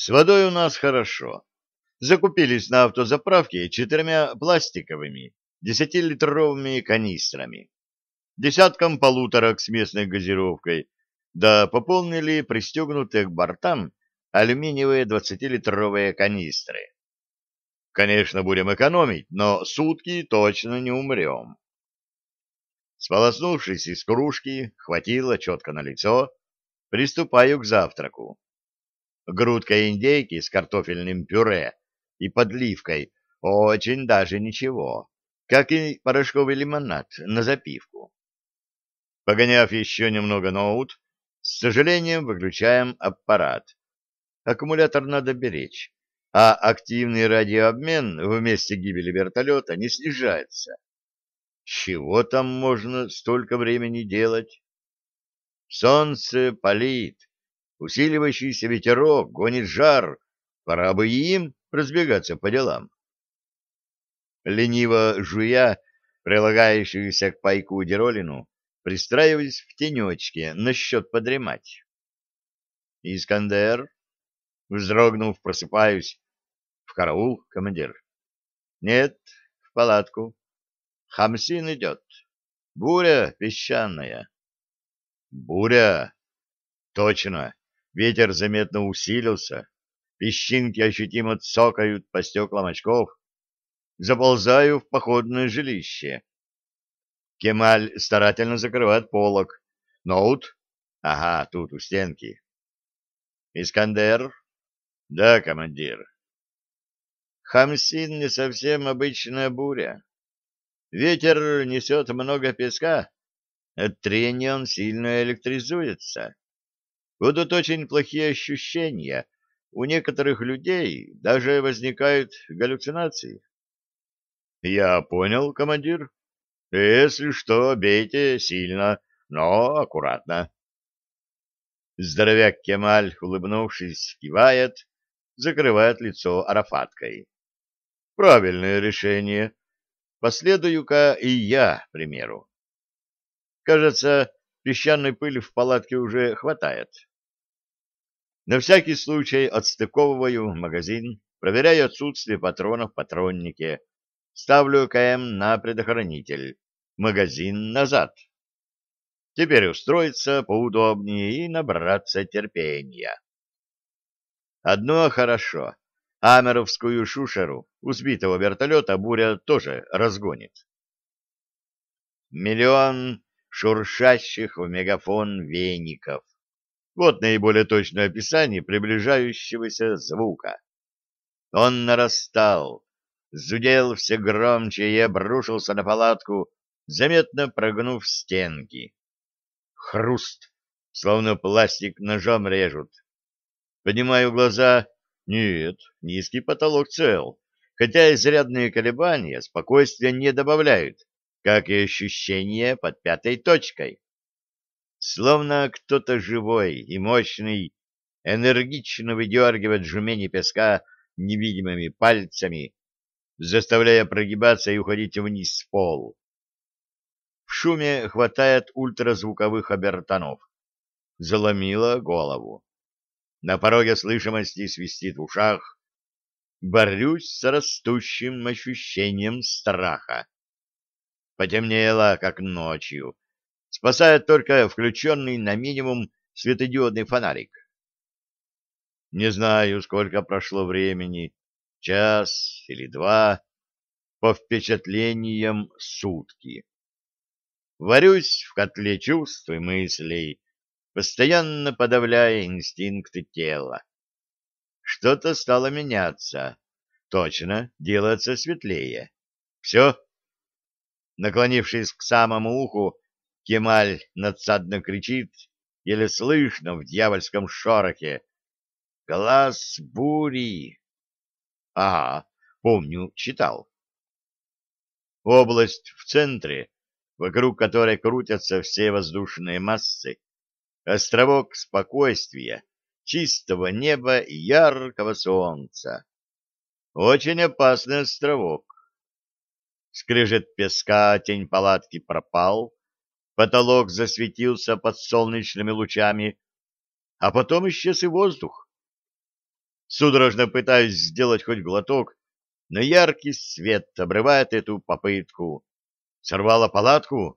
С водой у нас хорошо. Закупились на автозаправке четырьмя пластиковыми десятилитровыми канистрами, десятком полуторок с местной газировкой, да пополнили пристегнутые к бортам алюминиевые двадцатилитровые канистры. Конечно, будем экономить, но сутки точно не умрем. Сполоснувшись из кружки, хватило четко на лицо, приступаю к завтраку. Грудка индейки с картофельным пюре и подливкой очень даже ничего, как и порошковый лимонад на запивку. Погоняв еще немного ноут, с сожалением выключаем аппарат. Аккумулятор надо беречь, а активный радиообмен в месте гибели вертолета не снижается. Чего там можно столько времени делать? Солнце палит, усиливающийся ветерок гонит жар, пора бы им разбегаться по делам. Лениво жуя прилагающуюся к пайку деролину, пристраиваясь в тенечке насчет подремать. «Искандер?» Вздрогнув, просыпаюсь. «В караул, командир?» «Нет, в палатку. Хамсин идет. Буря песчаная». «Буря?» «Точно. Ветер заметно усилился. Песчинки ощутимо цокают по стеклам очков. Заползаю в походное жилище. Кемаль старательно закрывает полок. Ноут? Ага, тут у стенки. Искандер? Да, командир. Хамсин не совсем обычная буря. Ветер несет много песка. От трения он сильно электризуется. Будут очень плохие ощущения. У некоторых людей даже возникают галлюцинации. Я понял, командир. Если что, бейте сильно, но аккуратно. Здоровяк Кемаль, улыбнувшись, кивает, закрывает лицо арафаткой. Правильное решение. Последую-ка и я, примеру. Кажется, песчаной пыли в палатке уже хватает. На всякий случай отстыковываю магазин, проверяю отсутствие патронов в патроннике, ставлю КМ на предохранитель, магазин назад. Теперь устроиться поудобнее и набраться терпения. Одно хорошо. Амеровскую шушеру у сбитого вертолета буря тоже разгонит. Миллион шуршащих в мегафон веников. Вот наиболее точное описание приближающегося звука. Он нарастал, зудел все громче и обрушился на палатку, заметно прогнув стенки. Хруст, словно пластик ножом режут. Поднимаю глаза. Нет, низкий потолок цел, хотя изрядные колебания спокойствия не добавляют, как и ощущение под пятой точкой. Словно кто-то живой и мощный энергично выдергивает жумени песка невидимыми пальцами, заставляя прогибаться и уходить вниз в пол. В шуме хватает ультразвуковых обертонов. Заломило голову. На пороге слышимости свистит в ушах. Борюсь с растущим ощущением страха. Потемнело, как ночью. Спасает только включенный на минимум светодиодный фонарик. Не знаю, сколько прошло времени, час или два, по впечатлениям сутки. Варюсь в котле чувств и мыслей, постоянно подавляя инстинкты тела. Что-то стало меняться. Точно, делается светлее. Все. Наклонившись к самому уху, Кемаль надсадно кричит, еле слышно в дьявольском шорохе. «Глаз бури!» Ага, помню, читал. Область в центре, вокруг которой крутятся все воздушные массы, островок спокойствия, чистого неба и яркого солнца. Очень опасный островок. Скрежет песка, тень палатки пропал, потолок засветился под солнечными лучами, а потом исчез и воздух. Судорожно пытаюсь сделать хоть глоток, но яркий свет обрывает эту попытку. Сорвала палатку?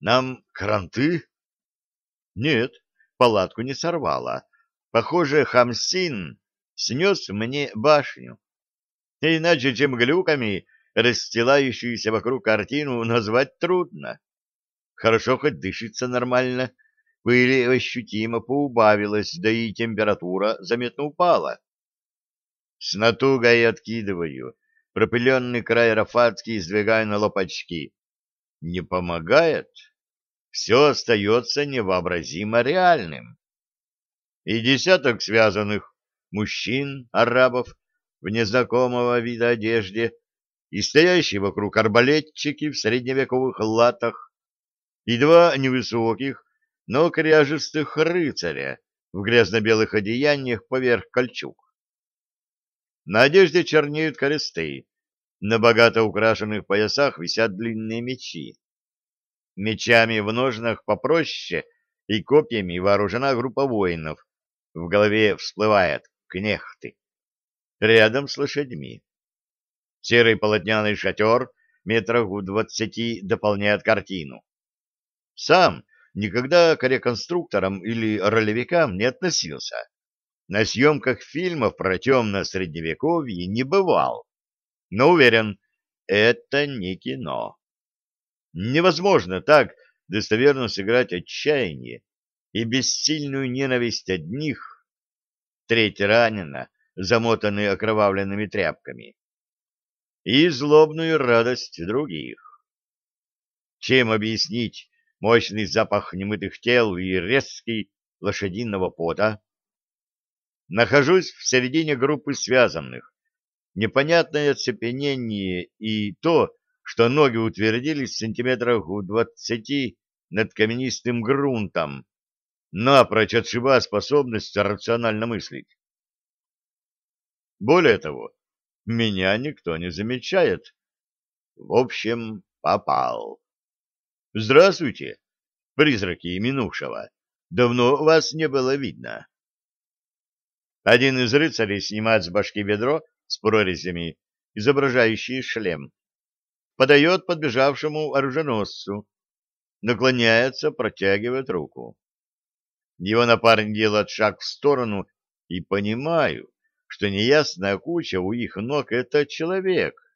Нам кранты? Нет, палатку не сорвала. Похоже, Хамсин снес мне башню. Иначе, чем глюками, расстилающуюся вокруг картину, назвать трудно. Хорошо хоть дышится нормально, пыли ощутимо поубавилась, да и температура заметно упала. С натугой откидываю, пропыленный край рафатки сдвигаю на лопачки. Не помогает? Все остается невообразимо реальным. И десяток связанных мужчин, арабов, в незнакомого вида одежде, и стоящие вокруг арбалетчики в средневековых латах, и два невысоких, но кряжестых рыцаря в грязно-белых одеяниях поверх кольчуг. На одежде чернеют кресты, на богато украшенных поясах висят длинные мечи. Мечами в ножнах попроще и копьями вооружена группа воинов. В голове всплывает кнехты. Рядом с лошадьми. Серый полотняный шатер метрах в двадцати дополняет картину. Сам никогда к реконструкторам или ролевикам не относился на съемках фильмов про темное средневековье не бывал, но уверен, это не кино. Невозможно так достоверно сыграть отчаяние и бессильную ненависть одних, треть ранена, замотанный окровавленными тряпками, и злобную радость других. Чем объяснить мощный запах немытых тел и резкий лошадиного пота? Нахожусь в середине группы связанных. Непонятное оцепенение и то, что ноги утвердились в сантиметрах у двадцати над каменистым грунтом, напрочь отшибая способность рационально мыслить. Более того, меня никто не замечает. В общем, попал. Здравствуйте, призраки минувшего. Давно вас не было видно. Один из рыцарей снимает с башки ведро с прорезями, изображающие шлем. Подает подбежавшему оруженосцу. Наклоняется, протягивает руку. Его напарник делает шаг в сторону, и понимаю, что неясная куча у их ног — это человек.